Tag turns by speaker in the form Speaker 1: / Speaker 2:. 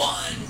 Speaker 1: one.